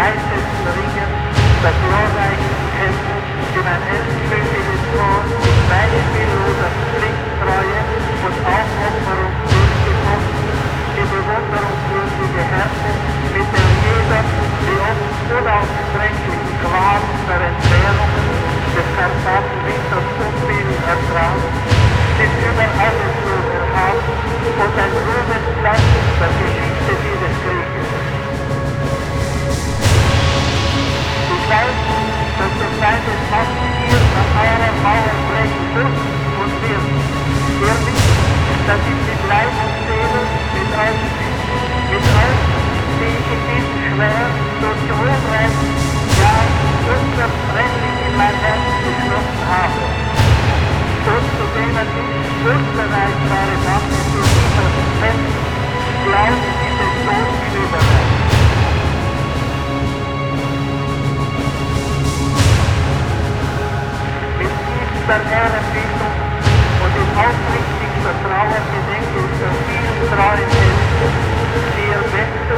Einzelfliegen, das glorreiche Kämpfen, in mein elfstündiges Tor, meine vielloser Pflichttreue und Aufopferung durchgefochten, die bewunderungswürdige Härte, mit der jeder die oft unausstrecklichen Qualen der Entbehrung des Karpatwinters viel ertragen, ist über alles zu erhaben und ein Ruhe das sind die gleichen Themen mit uns, mit uns, die in diesen schweren Soziopreisen ja unverbrennliche Mandanten geschlossen haben. Und zu denen nicht unbereitbare Waffen Menschen glauben, die den Tod schlimmern. Mit tiefster Ehrerbietung und im Aufrichten. vertrouwen, je denkt, je vertrouwen in, die er bent.